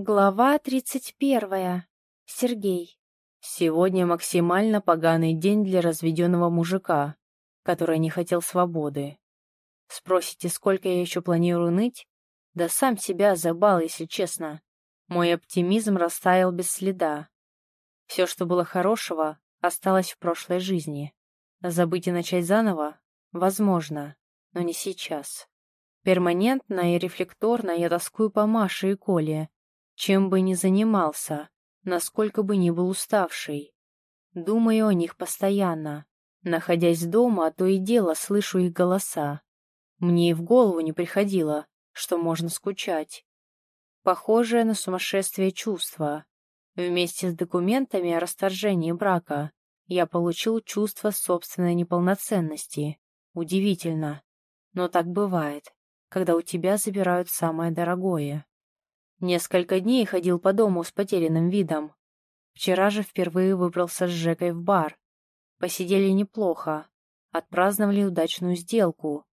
Глава тридцать первая. Сергей. Сегодня максимально поганый день для разведенного мужика, который не хотел свободы. Спросите, сколько я еще планирую ныть? Да сам себя забал, если честно. Мой оптимизм растаял без следа. Все, что было хорошего, осталось в прошлой жизни. Забыть и начать заново? Возможно, но не сейчас. Перманентно и рефлекторно я тоскую по Маше и Коле, чем бы ни занимался, насколько бы ни был уставший. Думаю о них постоянно. Находясь дома, то и дело слышу их голоса. Мне и в голову не приходило, что можно скучать. Похожее на сумасшествие чувство. Вместе с документами о расторжении брака я получил чувство собственной неполноценности. Удивительно. Но так бывает, когда у тебя забирают самое дорогое. Несколько дней ходил по дому с потерянным видом. Вчера же впервые выбрался с Жекой в бар. Посидели неплохо. Отпраздновали удачную сделку.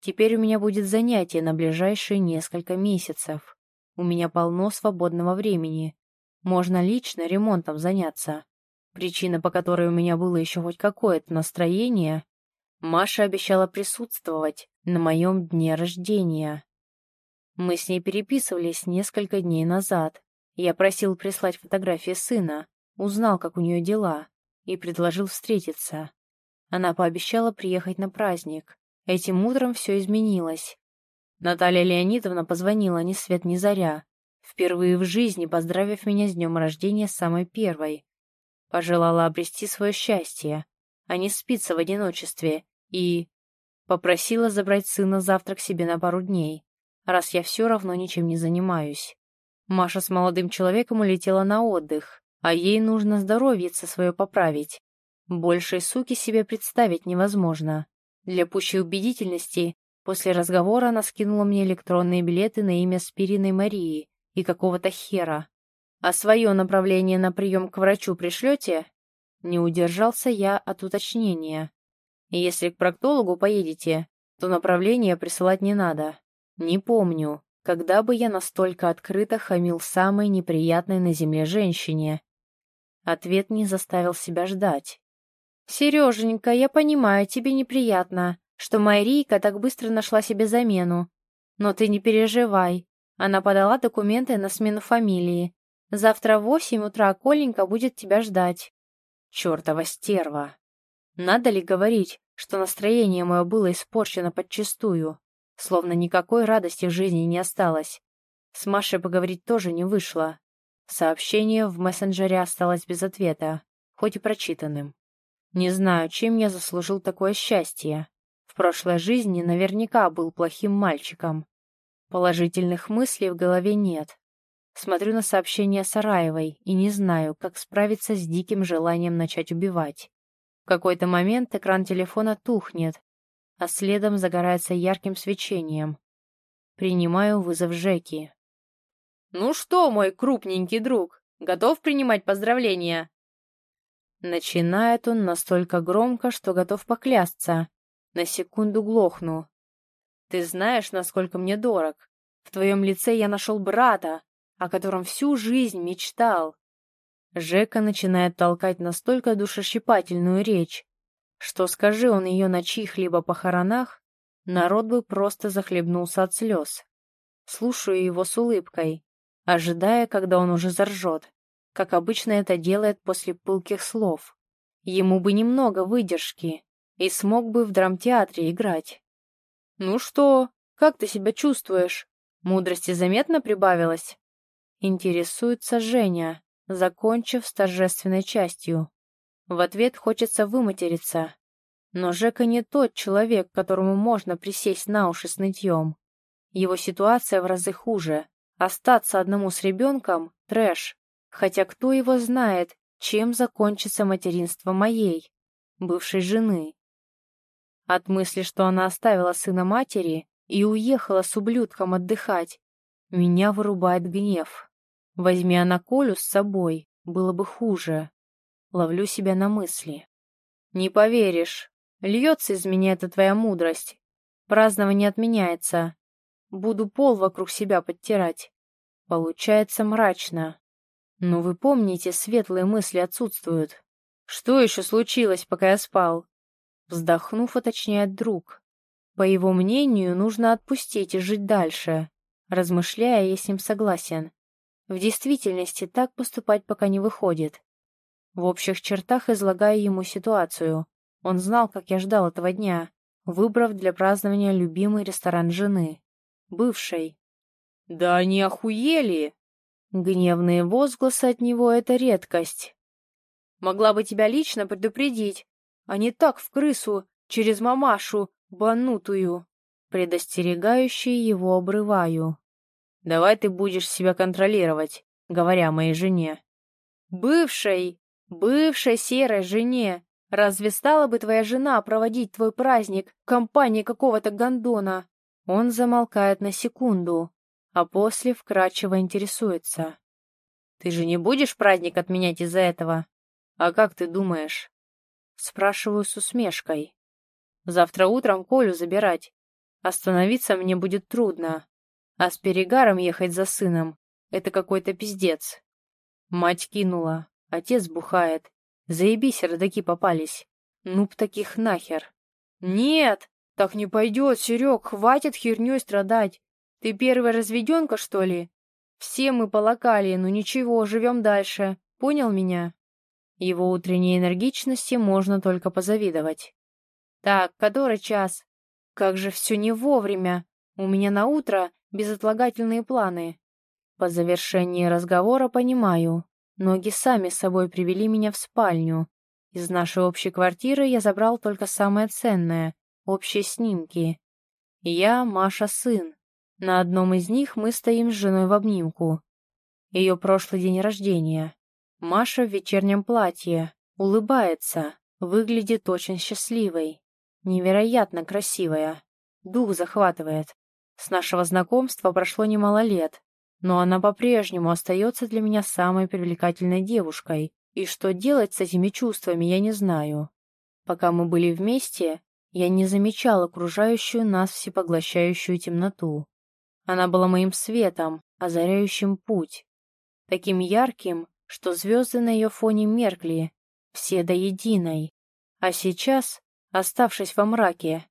Теперь у меня будет занятие на ближайшие несколько месяцев. У меня полно свободного времени. Можно лично ремонтом заняться. Причина, по которой у меня было еще хоть какое-то настроение, Маша обещала присутствовать на моем дне рождения. Мы с ней переписывались несколько дней назад. Я просил прислать фотографии сына, узнал, как у нее дела, и предложил встретиться. Она пообещала приехать на праздник. Этим утром все изменилось. Наталья Леонидовна позвонила ни свет ни заря, впервые в жизни поздравив меня с днем рождения самой первой. Пожелала обрести свое счастье, а не спиться в одиночестве, и... Попросила забрать сына завтра к себе на пару дней раз я все равно ничем не занимаюсь. Маша с молодым человеком улетела на отдых, а ей нужно здоровьице свое поправить. Большей суки себе представить невозможно. Для пущей убедительности, после разговора она скинула мне электронные билеты на имя Спириной Марии и какого-то хера. «А свое направление на прием к врачу пришлете?» Не удержался я от уточнения. «Если к проктологу поедете, то направление присылать не надо. Не помню, когда бы я настолько открыто хамил самой неприятной на земле женщине. Ответ не заставил себя ждать. «Сереженька, я понимаю, тебе неприятно, что Майрийка так быстро нашла себе замену. Но ты не переживай. Она подала документы на смену фамилии. Завтра в восемь утра Коленька будет тебя ждать». Чёртова стерва. Надо ли говорить, что настроение мое было испорчено подчистую? Словно никакой радости в жизни не осталось. С Машей поговорить тоже не вышло. Сообщение в мессенджере осталось без ответа, хоть и прочитанным. Не знаю, чем я заслужил такое счастье. В прошлой жизни наверняка был плохим мальчиком. Положительных мыслей в голове нет. Смотрю на сообщение Сараевой и не знаю, как справиться с диким желанием начать убивать. В какой-то момент экран телефона тухнет, а следом загорается ярким свечением. Принимаю вызов Жеки. «Ну что, мой крупненький друг, готов принимать поздравления?» Начинает он настолько громко, что готов поклясться. На секунду глохну. «Ты знаешь, насколько мне дорог. В твоем лице я нашел брата, о котором всю жизнь мечтал». Жека начинает толкать настолько душещипательную речь, что скажи он ее на чьих-либо похоронах, народ бы просто захлебнулся от слез. Слушаю его с улыбкой, ожидая, когда он уже заржет, как обычно это делает после пылких слов. Ему бы немного выдержки, и смог бы в драмтеатре играть. «Ну что, как ты себя чувствуешь? Мудрости заметно прибавилось?» Интересуется Женя, закончив с торжественной частью. В ответ хочется выматериться. Но Жека не тот человек, которому можно присесть на уши с нытьем. Его ситуация в разы хуже. Остаться одному с ребенком — трэш. Хотя кто его знает, чем закончится материнство моей, бывшей жены. От мысли, что она оставила сына матери и уехала с ублюдком отдыхать, меня вырубает гнев. Возьми она Колю с собой, было бы хуже. Ловлю себя на мысли. «Не поверишь. Льется из меня эта твоя мудрость. Празднование отменяется. Буду пол вокруг себя подтирать. Получается мрачно. Но вы помните, светлые мысли отсутствуют. Что еще случилось, пока я спал? Вздохнув, уточняет друг. По его мнению, нужно отпустить и жить дальше. Размышляя, я с ним согласен. В действительности так поступать пока не выходит. В общих чертах излагаю ему ситуацию. Он знал, как я ждал этого дня, выбрав для празднования любимый ресторан жены. Бывшей. «Да они охуели!» Гневные возгласы от него — это редкость. «Могла бы тебя лично предупредить, а не так в крысу, через мамашу, банутую!» Предостерегающие его обрываю. «Давай ты будешь себя контролировать», говоря моей жене. «Бывшей, бывшей серой жене, разве стала бы твоя жена проводить твой праздник в компании какого-то гондона?» Он замолкает на секунду, а после вкрадчиво интересуется. «Ты же не будешь праздник отменять из-за этого? А как ты думаешь?» Спрашиваю с усмешкой. «Завтра утром Колю забирать. Остановиться мне будет трудно, а с перегаром ехать за сыном — это какой-то пиздец. Мать кинула, отец бухает. Заебись, родаки попались. Ну б таких нахер. Нет, так не пойдет, Серег, хватит херней страдать. Ты первая разведенка, что ли? Все мы полокали, но ничего, живем дальше. Понял меня? Его утренней энергичности можно только позавидовать. Так, который час? Как же все не вовремя. У меня на утро безотлагательные планы. По завершении разговора понимаю, ноги сами собой привели меня в спальню. Из нашей общей квартиры я забрал только самое ценное — общие снимки. Я, Маша, сын. На одном из них мы стоим с женой в обнимку. Ее прошлый день рождения. Маша в вечернем платье, улыбается, выглядит очень счастливой. Невероятно красивая. Дух захватывает. С нашего знакомства прошло немало лет, но она по-прежнему остается для меня самой привлекательной девушкой, и что делать с этими чувствами, я не знаю. Пока мы были вместе, я не замечал окружающую нас всепоглощающую темноту. Она была моим светом, озаряющим путь. Таким ярким, что звезды на ее фоне меркли, все до единой. А сейчас, оставшись во мраке,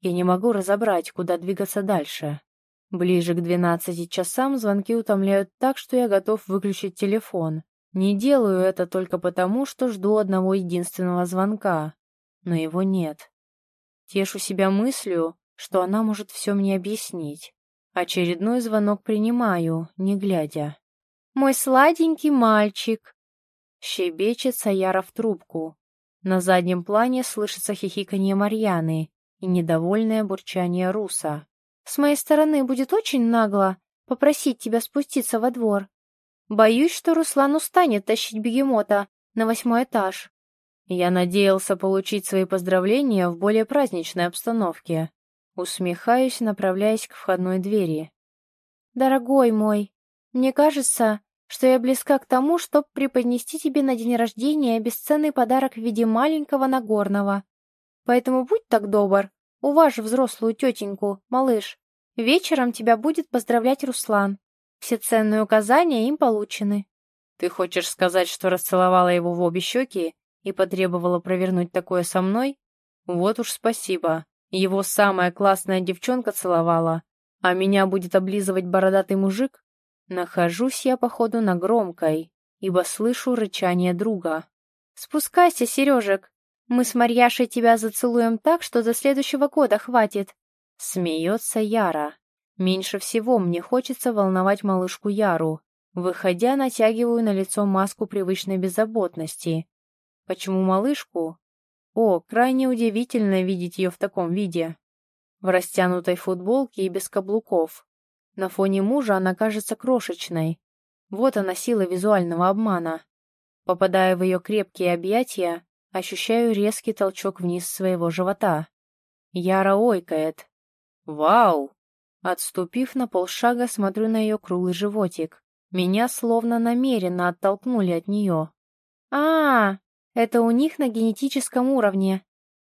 я не могу разобрать, куда двигаться дальше. Ближе к двенадцати часам звонки утомляют так, что я готов выключить телефон. Не делаю это только потому, что жду одного единственного звонка. Но его нет. Тешу себя мыслью, что она может все мне объяснить. Очередной звонок принимаю, не глядя. «Мой сладенький мальчик!» Щебечет Саяра в трубку. На заднем плане слышится хихиканье Марьяны, и недовольное бурчание Руса. «С моей стороны будет очень нагло попросить тебя спуститься во двор. Боюсь, что Руслан устанет тащить бегемота на восьмой этаж». Я надеялся получить свои поздравления в более праздничной обстановке. Усмехаюсь, направляясь к входной двери. «Дорогой мой, мне кажется, что я близка к тому, чтобы преподнести тебе на день рождения бесценный подарок в виде маленького Нагорного. Поэтому будь так добр, уважь взрослую тетеньку, малыш. Вечером тебя будет поздравлять Руслан. Все ценные указания им получены. Ты хочешь сказать, что расцеловала его в обе щеки и потребовала провернуть такое со мной? Вот уж спасибо. Его самая классная девчонка целовала, а меня будет облизывать бородатый мужик? Нахожусь я, походу, на громкой, ибо слышу рычание друга. «Спускайся, Сережек, мы с Марьяшей тебя зацелуем так, что до следующего года хватит. Смеется Яра. Меньше всего мне хочется волновать малышку Яру. Выходя, натягиваю на лицо маску привычной беззаботности. Почему малышку? О, крайне удивительно видеть ее в таком виде. В растянутой футболке и без каблуков. На фоне мужа она кажется крошечной. Вот она сила визуального обмана. Попадая в ее крепкие объятия, Ощущаю резкий толчок вниз своего живота. Яра ойкает. «Вау!» Отступив на полшага, смотрю на ее круглый животик. Меня словно намеренно оттолкнули от нее. а, -а это у них на генетическом уровне.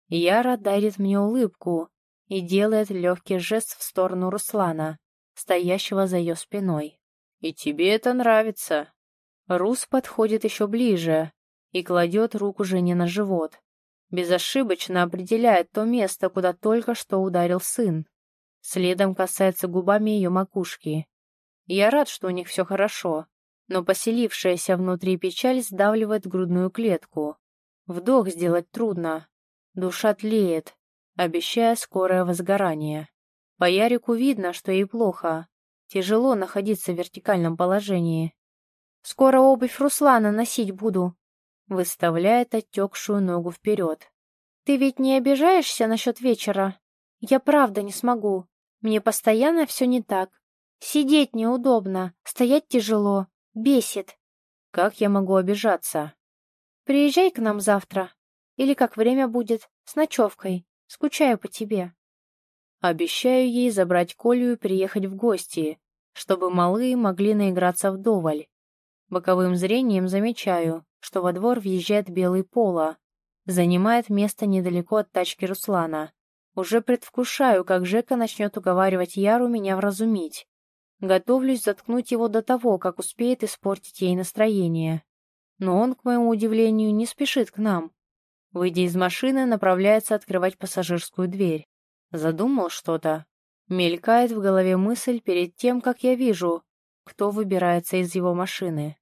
Яра дарит мне улыбку и делает легкий жест в сторону Руслана, стоящего за ее спиной. И тебе это нравится. Рус подходит еще ближе и кладет руку жене на живот. Безошибочно определяет то место, куда только что ударил сын. Следом касается губами ее макушки. Я рад, что у них все хорошо, но поселившаяся внутри печаль сдавливает грудную клетку. Вдох сделать трудно. Душа тлеет, обещая скорое возгорание. По Ярику видно, что ей плохо. Тяжело находиться в вертикальном положении. «Скоро обувь Руслана носить буду», — выставляет отекшую ногу вперед. «Ты ведь не обижаешься насчет вечера? Я правда не смогу. Мне постоянно все не так. Сидеть неудобно, стоять тяжело, бесит». «Как я могу обижаться?» «Приезжай к нам завтра. Или как время будет, с ночевкой. Скучаю по тебе». Обещаю ей забрать Колю и приехать в гости, чтобы малые могли наиграться вдоволь. Боковым зрением замечаю, что во двор въезжает белый поло, занимает место недалеко от тачки Руслана. Уже предвкушаю, как Жека начнет уговаривать Яру меня вразумить. Готовлюсь заткнуть его до того, как успеет испортить ей настроение. Но он, к моему удивлению, не спешит к нам. Выйдя из машины, направляется открывать пассажирскую дверь. Задумал что-то. Мелькает в голове мысль перед тем, как я вижу, кто выбирается из его машины.